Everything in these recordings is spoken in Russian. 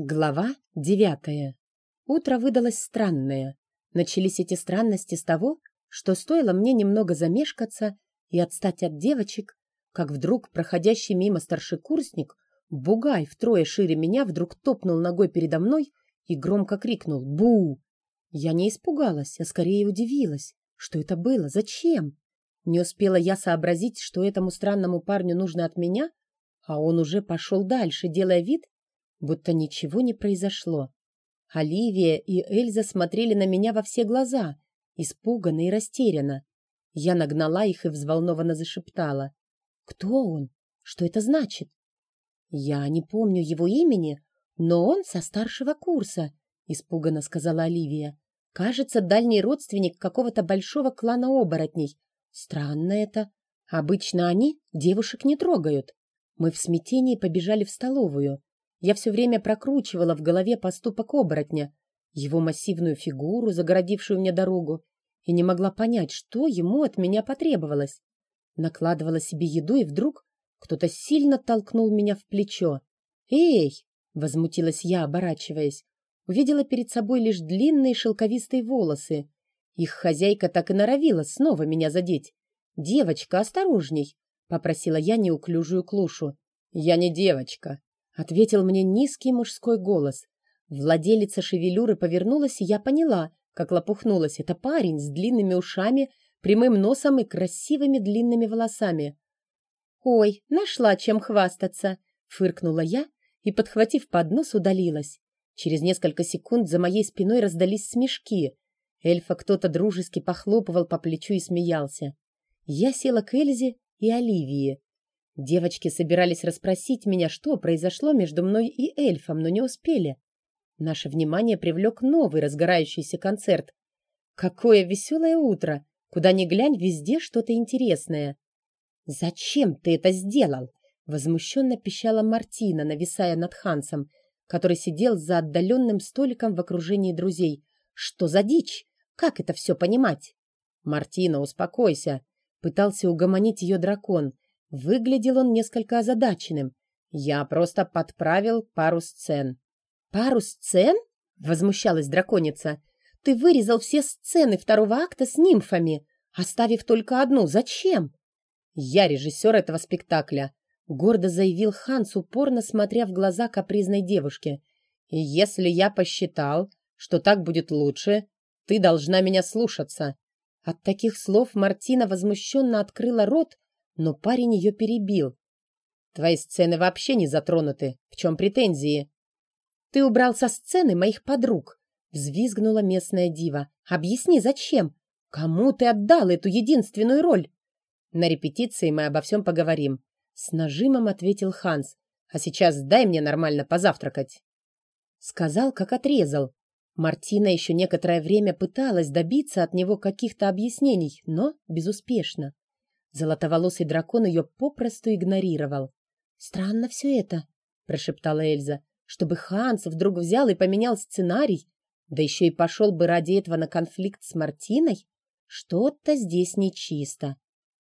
Глава девятая. Утро выдалось странное. Начались эти странности с того, что стоило мне немного замешкаться и отстать от девочек, как вдруг проходящий мимо старшекурсник, бугай втрое шире меня, вдруг топнул ногой передо мной и громко крикнул «Бу!». Я не испугалась, а скорее удивилась. Что это было? Зачем? Не успела я сообразить, что этому странному парню нужно от меня, а он уже пошел дальше, делая вид, будто ничего не произошло. Оливия и Эльза смотрели на меня во все глаза, испуганно и растерянно. Я нагнала их и взволнованно зашептала. «Кто он? Что это значит?» «Я не помню его имени, но он со старшего курса», — испуганно сказала Оливия. «Кажется, дальний родственник какого-то большого клана оборотней. Странно это. Обычно они девушек не трогают». Мы в смятении побежали в столовую. Я все время прокручивала в голове поступок оборотня, его массивную фигуру, загородившую мне дорогу, и не могла понять, что ему от меня потребовалось. Накладывала себе еду, и вдруг кто-то сильно толкнул меня в плечо. «Эй!» — возмутилась я, оборачиваясь. Увидела перед собой лишь длинные шелковистые волосы. Их хозяйка так и норовила снова меня задеть. «Девочка, осторожней!» — попросила я неуклюжую клушу. «Я не девочка», Ответил мне низкий мужской голос. Владелица шевелюры повернулась, и я поняла, как лопухнулась. Это парень с длинными ушами, прямым носом и красивыми длинными волосами. «Ой, нашла чем хвастаться!» — фыркнула я и, подхватив поднос, удалилась. Через несколько секунд за моей спиной раздались смешки. Эльфа кто-то дружески похлопывал по плечу и смеялся. Я села к Эльзе и Оливии. Девочки собирались расспросить меня, что произошло между мной и эльфом, но не успели. Наше внимание привлек новый разгорающийся концерт. Какое веселое утро! Куда ни глянь, везде что-то интересное. «Зачем ты это сделал?» — возмущенно пищала Мартина, нависая над Хансом, который сидел за отдаленным столиком в окружении друзей. «Что за дичь? Как это все понимать?» «Мартина, успокойся!» — пытался угомонить ее дракон — Выглядел он несколько озадаченным. Я просто подправил пару сцен. «Пару сцен?» — возмущалась драконица. «Ты вырезал все сцены второго акта с нимфами, оставив только одну. Зачем?» «Я режиссер этого спектакля», — гордо заявил Ханс, упорно смотря в глаза капризной девушки. «И если я посчитал, что так будет лучше, ты должна меня слушаться». От таких слов Мартина возмущенно открыла рот, но парень ее перебил. «Твои сцены вообще не затронуты. В чем претензии?» «Ты убрал со сцены моих подруг», — взвизгнула местная дива. «Объясни, зачем? Кому ты отдал эту единственную роль?» «На репетиции мы обо всем поговорим», — с нажимом ответил Ханс. «А сейчас дай мне нормально позавтракать». Сказал, как отрезал. Мартина еще некоторое время пыталась добиться от него каких-то объяснений, но безуспешно. Золотоволосый дракон ее попросту игнорировал. «Странно все это», — прошептала Эльза, «чтобы Ханс вдруг взял и поменял сценарий, да еще и пошел бы ради этого на конфликт с Мартиной. Что-то здесь нечисто».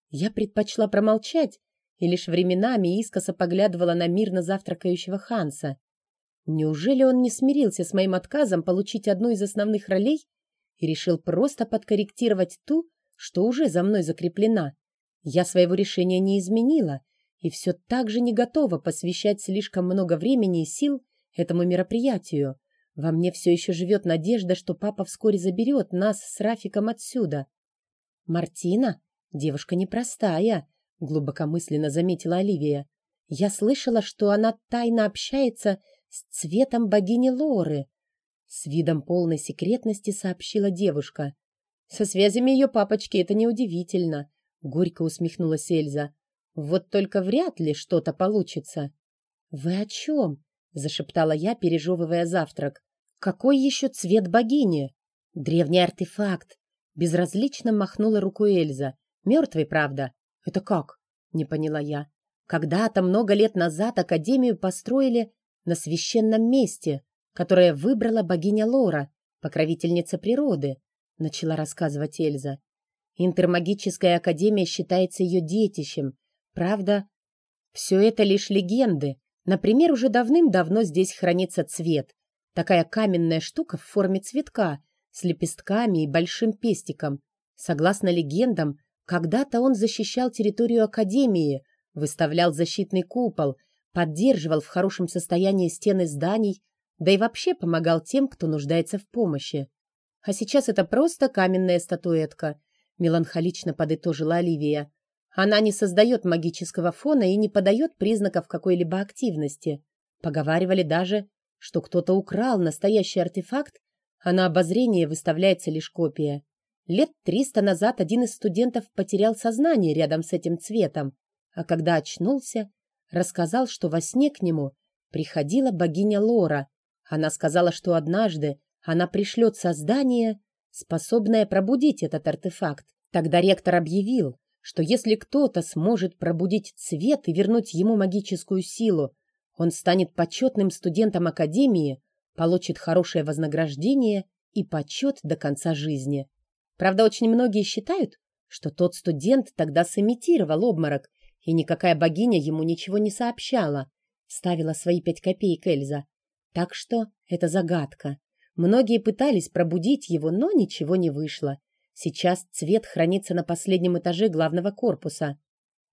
Я предпочла промолчать и лишь временами искоса поглядывала на мирно завтракающего Ханса. Неужели он не смирился с моим отказом получить одну из основных ролей и решил просто подкорректировать ту, что уже за мной закреплена? Я своего решения не изменила и все так же не готова посвящать слишком много времени и сил этому мероприятию. Во мне все еще живет надежда, что папа вскоре заберет нас с Рафиком отсюда. «Мартина? Девушка непростая», — глубокомысленно заметила Оливия. «Я слышала, что она тайно общается с цветом богини Лоры». С видом полной секретности сообщила девушка. «Со связями ее папочки это неудивительно. Горько усмехнулась Эльза. Вот только вряд ли что-то получится. Вы о чем? Зашептала я, пережевывая завтрак. Какой еще цвет богини? Древний артефакт. Безразлично махнула рукой Эльза. Мертвый, правда? Это как? Не поняла я. Когда-то много лет назад Академию построили на священном месте, которое выбрала богиня Лора, покровительница природы, начала рассказывать Эльза. Интермагическая академия считается ее детищем. Правда, все это лишь легенды, Например, уже давным-давно здесь хранится цвет. Такая каменная штука в форме цветка, с лепестками и большим пестиком. Согласно легендам, когда-то он защищал территорию Академии, выставлял защитный купол, поддерживал в хорошем состоянии стены зданий, да и вообще помогал тем, кто нуждается в помощи. А сейчас это просто каменная статуэтка, меланхолично подытожила Оливия. Она не создает магического фона и не подает признаков какой-либо активности. Поговаривали даже, что кто-то украл настоящий артефакт, а на обозрение выставляется лишь копия. Лет триста назад один из студентов потерял сознание рядом с этим цветом, а когда очнулся, рассказал, что во сне к нему приходила богиня Лора. Она сказала, что однажды она пришлет создание, способное пробудить этот артефакт. Тогда ректор объявил, что если кто-то сможет пробудить цвет и вернуть ему магическую силу, он станет почетным студентом Академии, получит хорошее вознаграждение и почет до конца жизни. Правда, очень многие считают, что тот студент тогда сымитировал обморок, и никакая богиня ему ничего не сообщала. Ставила свои пять копеек Эльза. Так что это загадка. Многие пытались пробудить его, но ничего не вышло. Сейчас цвет хранится на последнем этаже главного корпуса.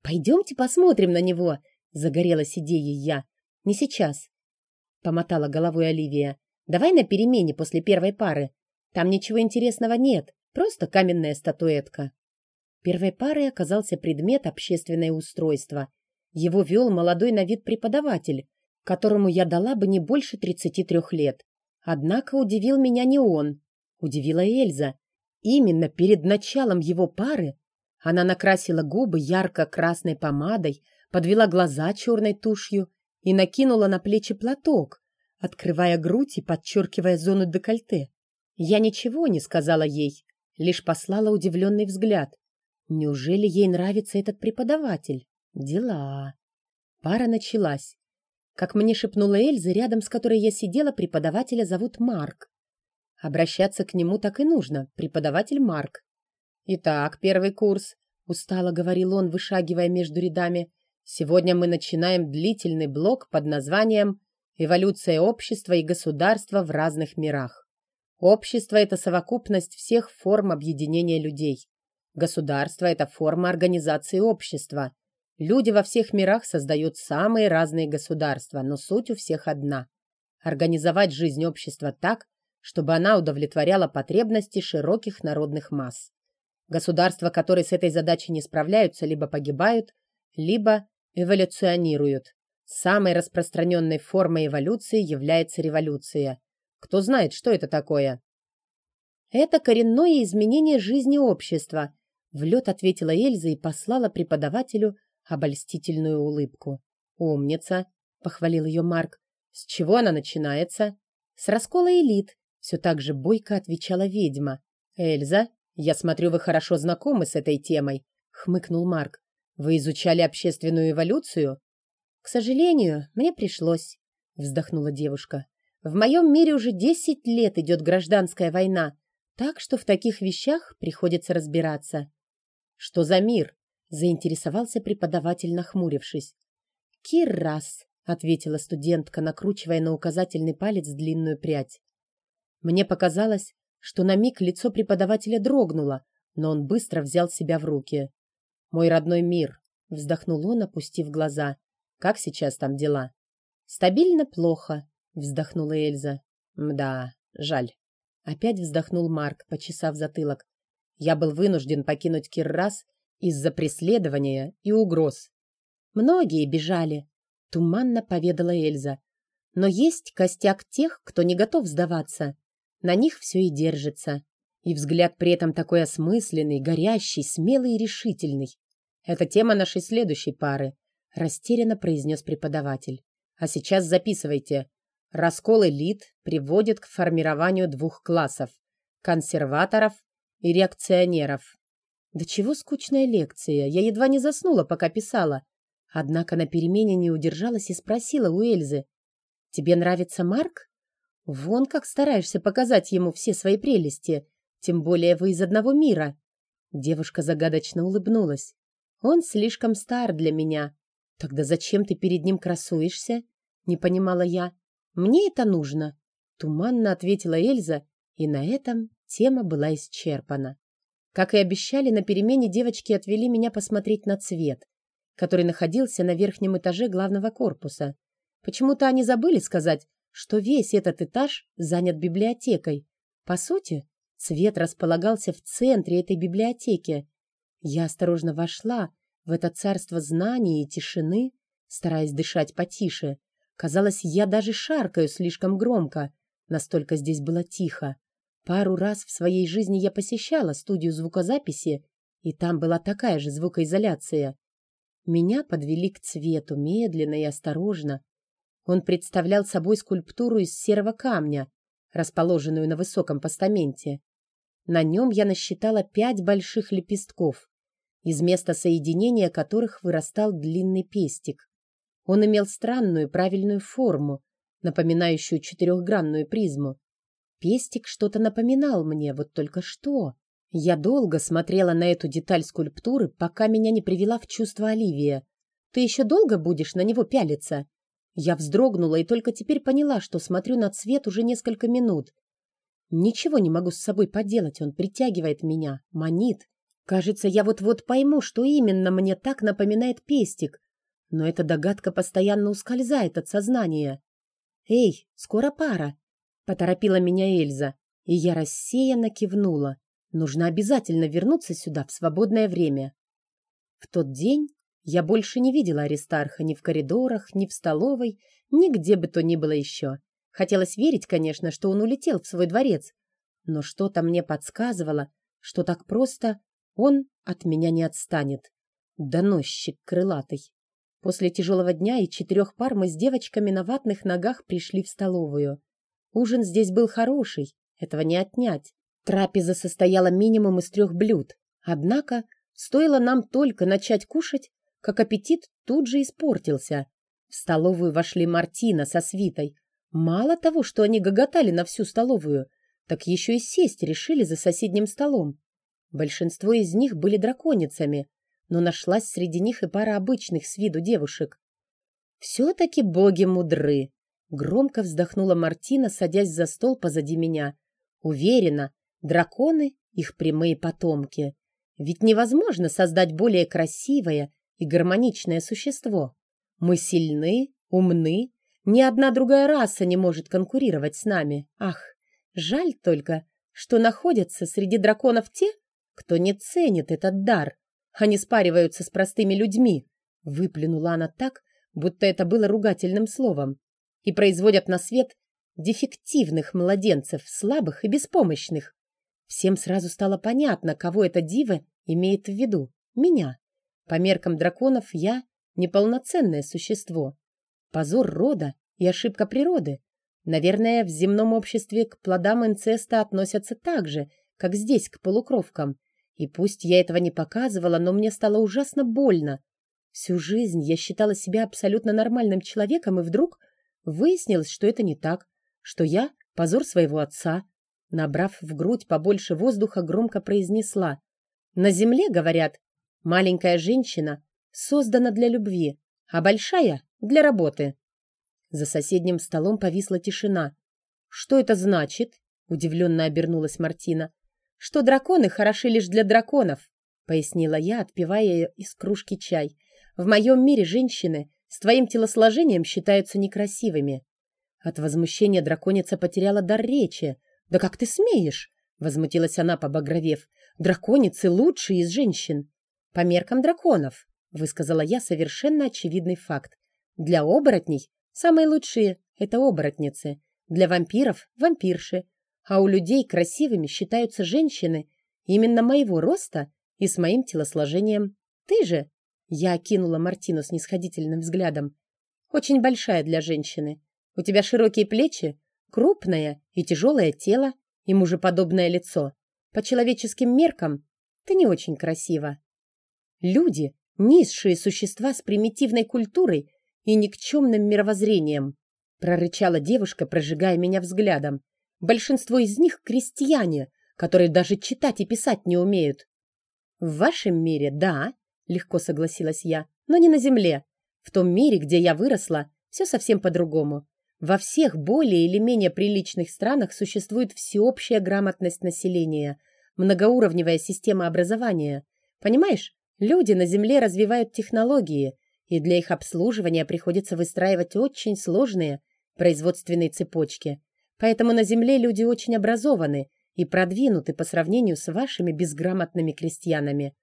«Пойдемте посмотрим на него!» — загорелась идеей я. «Не сейчас», — помотала головой Оливия. «Давай на перемене после первой пары. Там ничего интересного нет. Просто каменная статуэтка. Первой парой оказался предмет общественное устройство. Его вел молодой на вид преподаватель, которому я дала бы не больше 33 лет. Однако удивил меня не он. Удивила Эльза. Именно перед началом его пары она накрасила губы ярко-красной помадой, подвела глаза черной тушью и накинула на плечи платок, открывая грудь и подчеркивая зону декольте. Я ничего не сказала ей, лишь послала удивленный взгляд. Неужели ей нравится этот преподаватель? Дела. Пара началась. Как мне шепнула Эльза, рядом с которой я сидела, преподавателя зовут Марк. Обращаться к нему так и нужно. Преподаватель Марк. «Итак, первый курс», — устало говорил он, вышагивая между рядами. «Сегодня мы начинаем длительный блок под названием «Эволюция общества и государства в разных мирах». Общество – это совокупность всех форм объединения людей. Государство – это форма организации общества. Люди во всех мирах создают самые разные государства, но суть у всех одна – организовать жизнь общества так, чтобы она удовлетворяла потребности широких народных масс. Государства, которые с этой задачей не справляются, либо погибают, либо эволюционируют. Самой распространенной формой эволюции является революция. Кто знает, что это такое?» «Это коренное изменение жизни общества», — в лед ответила Эльза и послала преподавателю обольстительную улыбку. «Умница», — похвалил ее Марк. «С чего она начинается?» «С раскола элит», — все так же бойко отвечала ведьма. «Эльза, я смотрю, вы хорошо знакомы с этой темой», — хмыкнул Марк. «Вы изучали общественную эволюцию?» «К сожалению, мне пришлось», — вздохнула девушка. В моем мире уже десять лет идет гражданская война, так что в таких вещах приходится разбираться. «Что за мир?» — заинтересовался преподаватель, нахмурившись. «Киррас», — ответила студентка, накручивая на указательный палец длинную прядь. Мне показалось, что на миг лицо преподавателя дрогнуло, но он быстро взял себя в руки. «Мой родной мир», — вздохнул он, опустив глаза. «Как сейчас там дела?» «Стабильно плохо», вздохнула Эльза. Мда, жаль. Опять вздохнул Марк, почесав затылок. Я был вынужден покинуть Киррас из-за преследования и угроз. Многие бежали, туманно поведала Эльза. Но есть костяк тех, кто не готов сдаваться. На них все и держится. И взгляд при этом такой осмысленный, горящий, смелый и решительный. Это тема нашей следующей пары, растерянно произнес преподаватель. А сейчас записывайте. Раскол элит приводит к формированию двух классов – консерваторов и реакционеров. Да чего скучная лекция, я едва не заснула, пока писала. Однако на перемене не удержалась и спросила у Эльзы. «Тебе нравится Марк? Вон как стараешься показать ему все свои прелести, тем более вы из одного мира». Девушка загадочно улыбнулась. «Он слишком стар для меня. Тогда зачем ты перед ним красуешься?» Не понимала я. «Мне это нужно», — туманно ответила Эльза, и на этом тема была исчерпана. Как и обещали, на перемене девочки отвели меня посмотреть на цвет, который находился на верхнем этаже главного корпуса. Почему-то они забыли сказать, что весь этот этаж занят библиотекой. По сути, цвет располагался в центре этой библиотеки. Я осторожно вошла в это царство знаний и тишины, стараясь дышать потише. Казалось, я даже шаркаю слишком громко, настолько здесь было тихо. Пару раз в своей жизни я посещала студию звукозаписи, и там была такая же звукоизоляция. Меня подвели к цвету медленно и осторожно, он представлял собой скульптуру из серого камня, расположенную на высоком постаменте. На нем я насчитала пять больших лепестков, из места соединения которых вырастал длинный пестик. Он имел странную правильную форму, напоминающую четырехгранную призму. Пестик что-то напоминал мне, вот только что. Я долго смотрела на эту деталь скульптуры, пока меня не привела в чувство Оливия. «Ты еще долго будешь на него пялиться?» Я вздрогнула и только теперь поняла, что смотрю на цвет уже несколько минут. Ничего не могу с собой поделать, он притягивает меня, манит. Кажется, я вот-вот пойму, что именно мне так напоминает пестик, но эта догадка постоянно ускользает от сознания. «Эй, скоро пара!» — поторопила меня Эльза, и я рассеянно кивнула. Нужно обязательно вернуться сюда в свободное время. В тот день я больше не видела Аристарха ни в коридорах, ни в столовой, ни где бы то ни было еще. Хотелось верить, конечно, что он улетел в свой дворец, но что-то мне подсказывало, что так просто он от меня не отстанет. Доносчик крылатый. После тяжелого дня и четырех пар мы с девочками на ватных ногах пришли в столовую. Ужин здесь был хороший, этого не отнять. Трапеза состояла минимум из трех блюд. Однако, стоило нам только начать кушать, как аппетит тут же испортился. В столовую вошли Мартина со свитой. Мало того, что они гоготали на всю столовую, так еще и сесть решили за соседним столом. Большинство из них были драконицами, но нашлась среди них и пара обычных с виду девушек. «Все-таки боги мудры!» — громко вздохнула Мартина, садясь за стол позади меня. «Уверена, драконы — их прямые потомки. Ведь невозможно создать более красивое и гармоничное существо. Мы сильны, умны, ни одна другая раса не может конкурировать с нами. Ах, жаль только, что находятся среди драконов те, кто не ценит этот дар. Они спариваются с простыми людьми. Выплюнула она так, будто это было ругательным словом. И производят на свет дефективных младенцев, слабых и беспомощных. Всем сразу стало понятно, кого эта дива имеет в виду. Меня. По меркам драконов я неполноценное существо. Позор рода и ошибка природы. Наверное, в земном обществе к плодам инцеста относятся так же, как здесь к полукровкам. И пусть я этого не показывала, но мне стало ужасно больно. Всю жизнь я считала себя абсолютно нормальным человеком, и вдруг выяснилось, что это не так, что я — позор своего отца. Набрав в грудь побольше воздуха, громко произнесла. «На земле, говорят, Маленькая женщина создана для любви, а большая — для работы. За соседним столом повисла тишина. «Что это значит?» — удивленно обернулась Мартина. «Что драконы хороши лишь для драконов», — пояснила я, отпивая из кружки чай. «В моем мире женщины с твоим телосложением считаются некрасивыми». От возмущения драконица потеряла дар речи. «Да как ты смеешь?» — возмутилась она, побагровев. «Драконицы лучшие из женщин». «По меркам драконов», — высказала я совершенно очевидный факт. «Для оборотней самые лучшие — это оборотницы, для вампиров — вампирши, а у людей красивыми считаются женщины именно моего роста и с моим телосложением. Ты же...» Я окинула Мартину снисходительным взглядом. «Очень большая для женщины. У тебя широкие плечи, крупное и тяжелое тело и мужеподобное лицо. По человеческим меркам ты не очень красива». Люди — низшие существа с примитивной культурой и никчемным мировоззрением, прорычала девушка, прожигая меня взглядом. Большинство из них — крестьяне, которые даже читать и писать не умеют. В вашем мире, да, легко согласилась я, но не на земле. В том мире, где я выросла, все совсем по-другому. Во всех более или менее приличных странах существует всеобщая грамотность населения, многоуровневая система образования. Понимаешь, люди на Земле развивают технологии, и для их обслуживания приходится выстраивать очень сложные производственные цепочки. Поэтому на Земле люди очень образованы и продвинуты по сравнению с вашими безграмотными крестьянами.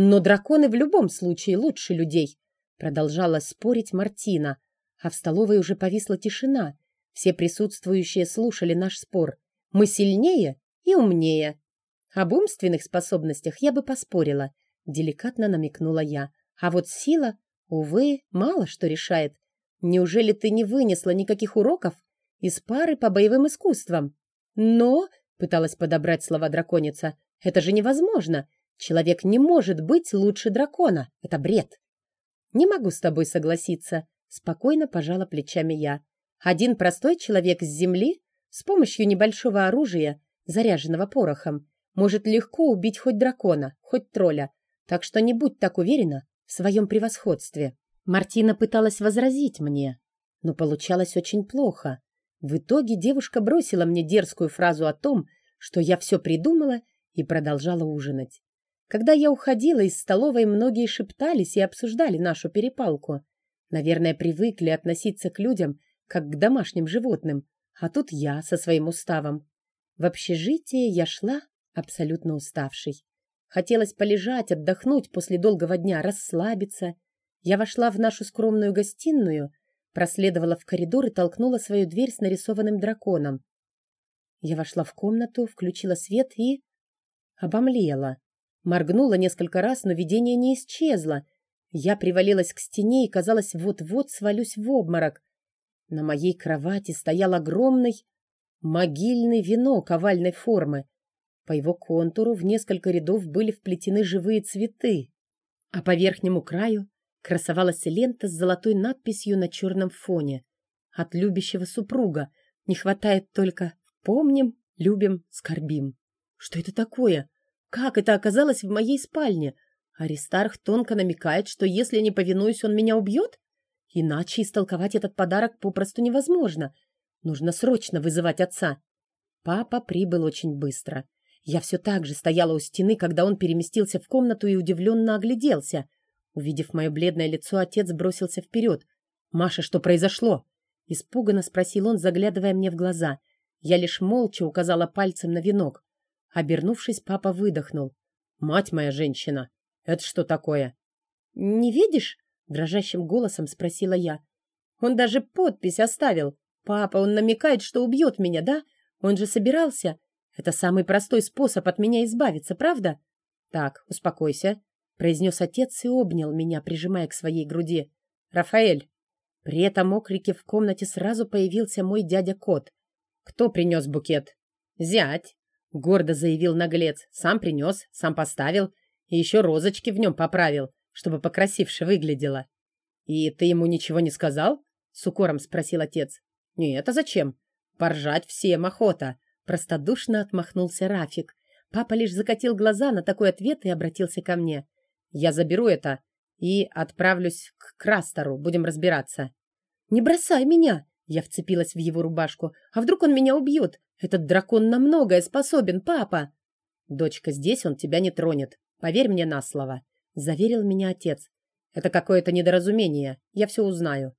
Но драконы в любом случае лучше людей, продолжала спорить Мартина, а в столовой уже повисла тишина. Все присутствующие слушали наш спор. Мы сильнее и умнее. Об умственных способностях я бы поспорила, деликатно намекнула я. А вот сила, увы, мало что решает. Неужели ты не вынесла никаких уроков из пары по боевым искусствам? Но, пыталась подобрать слова драконица, это же невозможно. Человек не может быть лучше дракона. Это бред. Не могу с тобой согласиться. Спокойно пожала плечами я. Один простой человек с земли с помощью небольшого оружия, заряженного порохом, может легко убить хоть дракона, хоть тролля, так что не будь так уверена в своем превосходстве. Мартина пыталась возразить мне, но получалось очень плохо. В итоге девушка бросила мне дерзкую фразу о том, что я все придумала и продолжала ужинать. Когда я уходила из столовой, многие шептались и обсуждали нашу перепалку. Наверное, привыкли относиться к людям, как к домашним животным, а тут я со своим уставом. В общежитие я шла абсолютно уставшей. Хотелось полежать, отдохнуть после долгого дня, расслабиться. Я вошла в нашу скромную гостиную, проследовала в коридор и толкнула свою дверь с нарисованным драконом. Я вошла в комнату, включила свет и... обомлела. Моргнула несколько раз, но видение не исчезло — я привалилась к стене и, казалось, вот-вот свалюсь в обморок. На моей кровати стоял огромный могильный венок овальной формы. По его контуру в несколько рядов были вплетены живые цветы, а по верхнему краю красовалась лента с золотой надписью на черном фоне. От любящего супруга не хватает только «помним, любим, скорбим». Что это такое? Как это оказалось в моей спальне? — Аристарх тонко намекает, что если не повинуюсь, он меня убьет? Иначе истолковать этот подарок попросту невозможно. Нужно срочно вызывать отца. Папа прибыл очень быстро. Я все так же стояла у стены, когда он переместился в комнату и удивленно огляделся. Увидев мое бледное лицо, отец бросился вперед. «Маша, что произошло?» Испуганно спросил он, заглядывая мне в глаза. Я лишь молча указала пальцем на венок. Обернувшись, папа выдохнул. «Мать моя женщина!» «Это что такое?» «Не видишь?» — дрожащим голосом спросила я. «Он даже подпись оставил. Папа, он намекает, что убьет меня, да? Он же собирался. Это самый простой способ от меня избавиться, правда?» «Так, успокойся», — произнес отец и обнял меня, прижимая к своей груди. «Рафаэль!» При этом окрике в комнате сразу появился мой дядя-кот. «Кто принес букет?» «Зять!» — гордо заявил наглец. «Сам принес, сам поставил. И еще розочки в нем поправил, чтобы покрасивше выглядело. «И ты ему ничего не сказал?» — с укором спросил отец. «Нет, а зачем? Поржать всем охота!» — простодушно отмахнулся Рафик. Папа лишь закатил глаза на такой ответ и обратился ко мне. «Я заберу это и отправлюсь к Крастору. Будем разбираться». «Не бросай меня!» Я вцепилась в его рубашку. «А вдруг он меня убьет? Этот дракон на многое способен, папа!» «Дочка, здесь он тебя не тронет. Поверь мне на слово, заверил меня отец. Это какое-то недоразумение. Я все узнаю.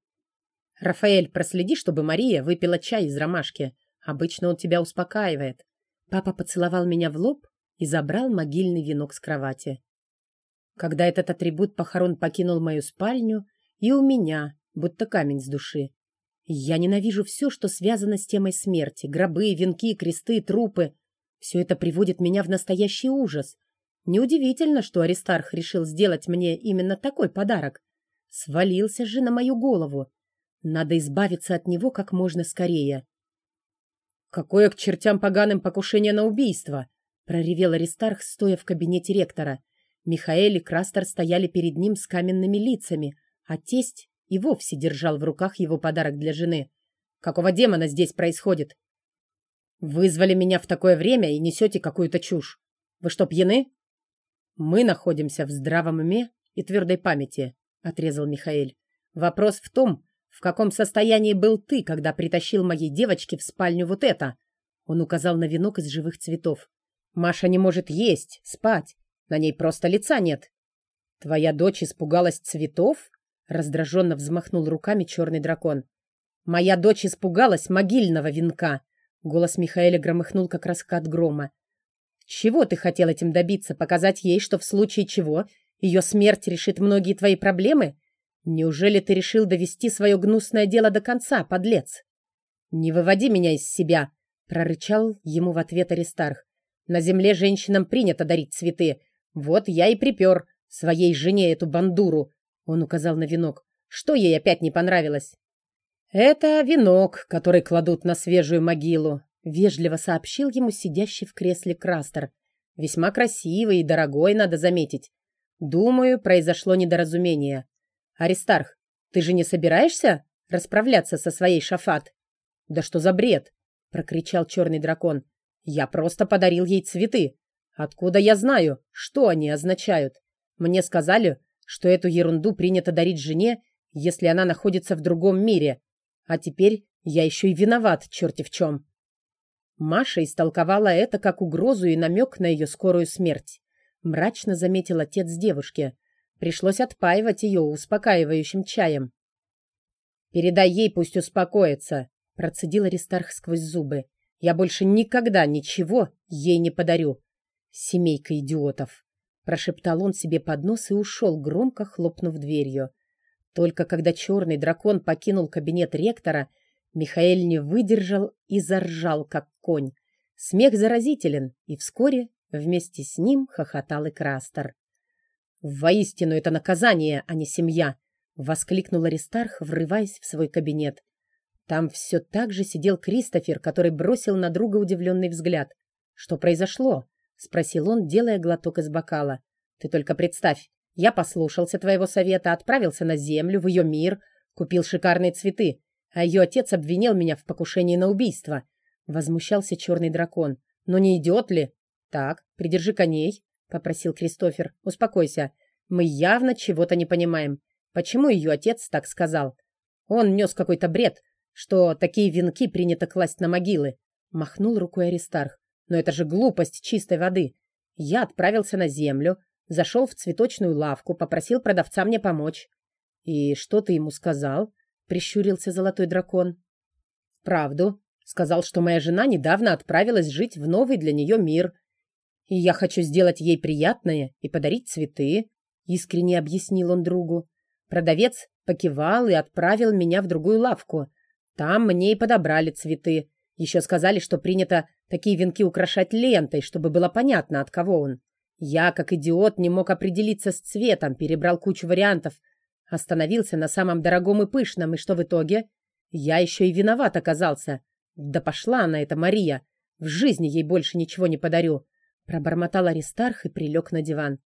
Рафаэль, проследи, чтобы Мария выпила чай из ромашки. Обычно он тебя успокаивает. Папа поцеловал меня в лоб и забрал могильный венок с кровати. Когда этот атрибут похорон покинул мою спальню, и у меня, будто камень с души. Я ненавижу все, что связано с темой смерти. Гробы, венки, кресты, трупы. Все это приводит меня в настоящий ужас. Неудивительно, что Аристарх решил сделать мне именно такой подарок. Свалился же на мою голову. Надо избавиться от него как можно скорее. «Какое к чертям поганым покушение на убийство!» — проревел Аристарх, стоя в кабинете ректора. Михаэль и Крастер стояли перед ним с каменными лицами, а тесть и вовсе держал в руках его подарок для жены. «Какого демона здесь происходит?» «Вызвали меня в такое время и несете какую-то чушь. Вы что, пьяны?» «Мы находимся в здравом уме и твердой памяти», — отрезал Михаил. «Вопрос в том, в каком состоянии был ты, когда притащил моей девочке в спальню вот это?» Он указал на венок из живых цветов. «Маша не может есть, спать. На ней просто лица нет». «Твоя дочь испугалась цветов?» Раздраженно взмахнул руками черный дракон. «Моя дочь испугалась могильного венка!» Голос Михаэля громыхнул, как раскат грома. «Чего ты хотел этим добиться? Показать ей, что в случае чего ее смерть решит многие твои проблемы? Неужели ты решил довести свое гнусное дело до конца, подлец?» «Не выводи меня из себя!» — прорычал ему в ответ Аристарх. «На земле женщинам принято дарить цветы. Вот я и припер своей жене эту бандуру!» Он указал на венок. «Что ей опять не понравилось?» «Это венок, который кладут на свежую могилу», — вежливо сообщил ему сидящий в кресле Крастер. «Весьма красивый и дорогой, надо заметить. Думаю, произошло недоразумение. Аристарх, ты же не собираешься расправляться со своей Шафат?» «Да что за бред?» — прокричал черный дракон. «Я просто подарил ей цветы. Откуда я знаю, что они означают? Мне сказали, что эту ерунду принято дарить жене, если она находится в другом мире. А теперь я еще и виноват, черти в чем. Маша истолковала это как угрозу и намек на ее скорую смерть. Мрачно заметил отец девушки. Пришлось отпаивать ее успокаивающим чаем. «Передай ей, пусть успокоится», — процедил Аристарх сквозь зубы. «Я больше никогда ничего ей не подарю. Семейка идиотов», — прошептал он себе под нос и ушел, громко хлопнув дверью. Только когда черный дракон покинул кабинет ректора, Михаэль не выдержал и заржал, как конь. Смех заразителен, и вскоре вместе с ним хохотал и Крастер. «Воистину это наказание, а не семья!» — воскликнул Аристарх, врываясь в свой кабинет. Там все так же сидел Кристофер, который бросил на друга удивленный взгляд. «Что произошло?» — спросил он, делая глоток из бокала. «Ты только представь, я послушался твоего совета, отправился на землю, в ее мир, купил шикарные цветы, а ее отец обвинил меня в покушении на убийство. Возмущался черный дракон. Но не идет ли? Так, придержи коней, попросил Кристофер. Успокойся. Мы явно чего-то не понимаем. Почему ее отец так сказал? Он нес какой-то бред, что такие венки принято класть на могилы. Махнул рукой Аристарх. Но это же глупость чистой воды. Я отправился на землю, Зашел в цветочную лавку, попросил продавца мне помочь. «И что ты ему сказал?» — прищурился золотой дракон. «Правду. Сказал, что моя жена недавно отправилась жить в новый для нее мир. И я хочу сделать ей приятное и подарить цветы», — искренне объяснил он другу. Продавец покивал и отправил меня в другую лавку. Там мне и подобрали цветы. Еще сказали, что принято такие венки украшать лентой, чтобы было понятно, от кого он. Я, как идиот, не мог определиться с цветом, перебрал кучу вариантов. Остановился на самом дорогом и пышном, и что в итоге? Я еще и виноват оказался. Да пошла она, эта Мария. В жизни ей больше ничего не подарю. Пробормотал Аристарх и прилег на диван.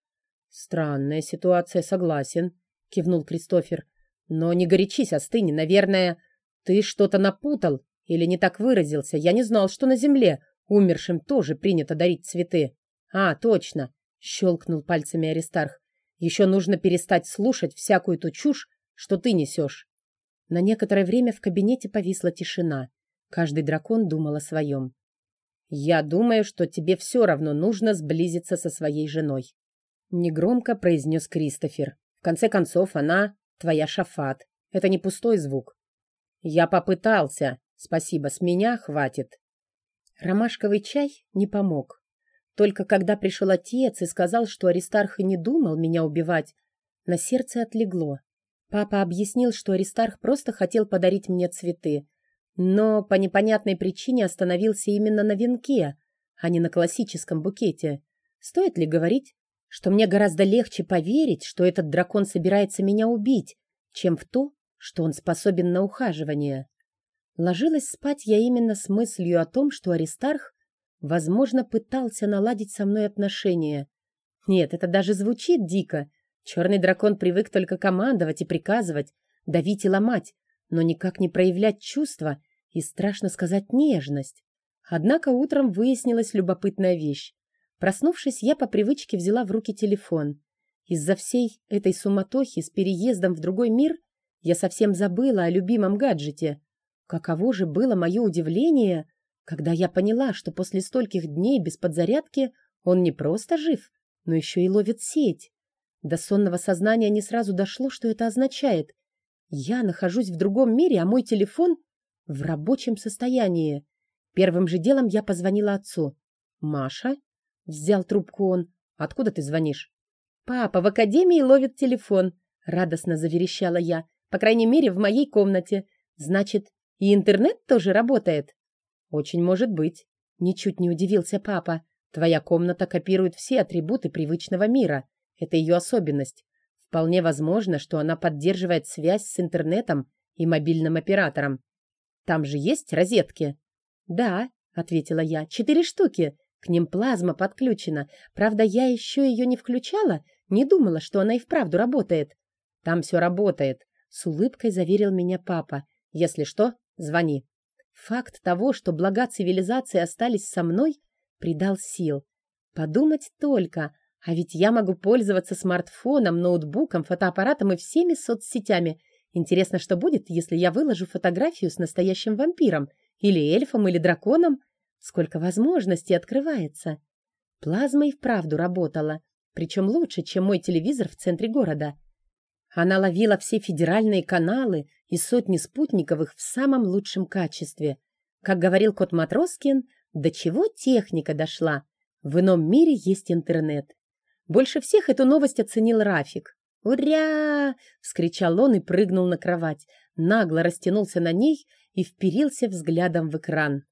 Странная ситуация, согласен, кивнул Кристофер. Но не горячись, остынь, наверное, ты что-то напутал или не так выразился. Я не знал, что на земле умершим тоже принято дарить цветы. А, точно. Щелкнул пальцами Аристарх. Еще нужно перестать слушать всякую ту чушь, что ты несешь. На некоторое время в кабинете повисла тишина. Каждый дракон думал о своем. «Я думаю, что тебе все равно нужно сблизиться со своей женой», — негромко произнес Кристофер. «В конце концов, она твоя шафат. Это не пустой звук». «Я попытался. Спасибо, с меня хватит». Ромашковый чай не помог. Только когда пришел отец и сказал, что Аристарх и не думал меня убивать, на сердце отлегло. Папа объяснил, что Аристарх просто хотел подарить мне цветы, но по непонятной причине остановился именно на венке, а не на классическом букете. Стоит ли говорить, что мне гораздо легче поверить, что этот дракон собирается меня убить, чем в то, что он способен на ухаживание? Ложилась спать я именно с мыслью о том, что Аристарх Возможно, пытался наладить со мной отношения. Нет, это даже звучит дико. Черный дракон привык только командовать и приказывать, давить и ломать, но никак не проявлять чувства и, страшно сказать, нежность. Однако утром выяснилась любопытная вещь. Проснувшись, я по привычке взяла в руки телефон. Из-за всей этой суматохи с переездом в другой мир Я совсем забыла о любимом гаджете. Каково же было мое удивление, когда я поняла, что после стольких дней без подзарядки он не просто жив, но еще и ловит сеть. До сонного сознания не сразу дошло, что это означает. Я нахожусь в другом мире, а мой телефон в рабочем состоянии. Первым же делом я позвонила отцу. «Маша?» — взял трубку он. «Откуда ты звонишь?» «Папа в академии ловит телефон», — радостно заверещала я. «По крайней мере, в моей комнате. Значит, и интернет тоже работает?» «Очень может быть», — ничуть не удивился папа. «Твоя комната копирует все атрибуты привычного мира. Это ее особенность. Вполне возможно, что она поддерживает связь с интернетом и мобильным оператором. Там же есть розетки?» «Да», — ответила я, — «четыре штуки. К ним плазма подключена. Правда, я еще ее не включала, не думала, что она и вправду работает». «Там все работает», — с улыбкой заверил меня папа. «Если что, звони». Факт того, что блага цивилизации остались со мной, придал сил. Подумать только, а ведь я могу пользоваться смартфоном, ноутбуком, фотоаппаратом и всеми соцсетями. Интересно, что будет, если я выложу фотографию с настоящим вампиром, или эльфом, или драконом? Сколько возможностей открывается. Плазма и вправду работала, причем лучше, чем мой телевизор в центре города. Она ловила все федеральные каналы и сотни спутниковых в самом лучшем качестве. Как говорил кот Матроскин, до чего техника дошла. В ином мире есть интернет. Больше всех эту новость оценил Рафик. «Уря!» — вскричал он и прыгнул на кровать, нагло растянулся на ней и вперился взглядом в экран.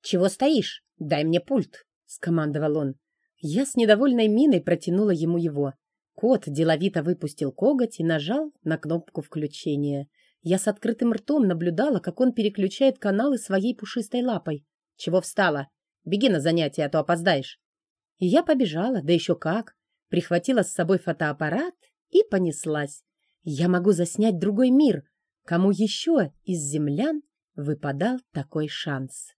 «Чего стоишь? Дай мне пульт!» — скомандовал он. Я с недовольной миной протянула ему его. Кот деловито выпустил коготь и нажал на кнопку включения. Я с открытым ртом наблюдала, как он переключает каналы своей пушистой лапой. «Чего встала? Беги на занятия, а то опоздаешь». И я побежала, да еще как. Прихватила с собой фотоаппарат и понеслась. Я могу заснять другой мир. Кому еще из землян выпадал такой шанс?